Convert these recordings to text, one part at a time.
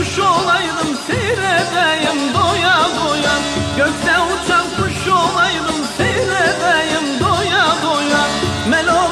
kuş olaydım seyredeyim doya doya. Gökte uçan kuş olaydım seyredeyim doya doya. Melo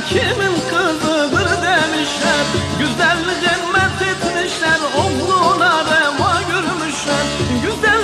kimin kızıdır demişler. Güzelliğin met etmişler Oğluna reva görmüşler Güzel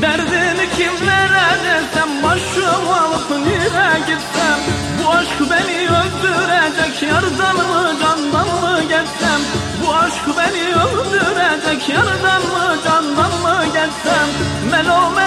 Derdini kimlere desem Başım alıp nereye gitsem Bu aşk beni öldürecek Yardan mı candan mı gelsem? Bu aşk beni öldürecek Yardan mı candan mı gelsem? Melome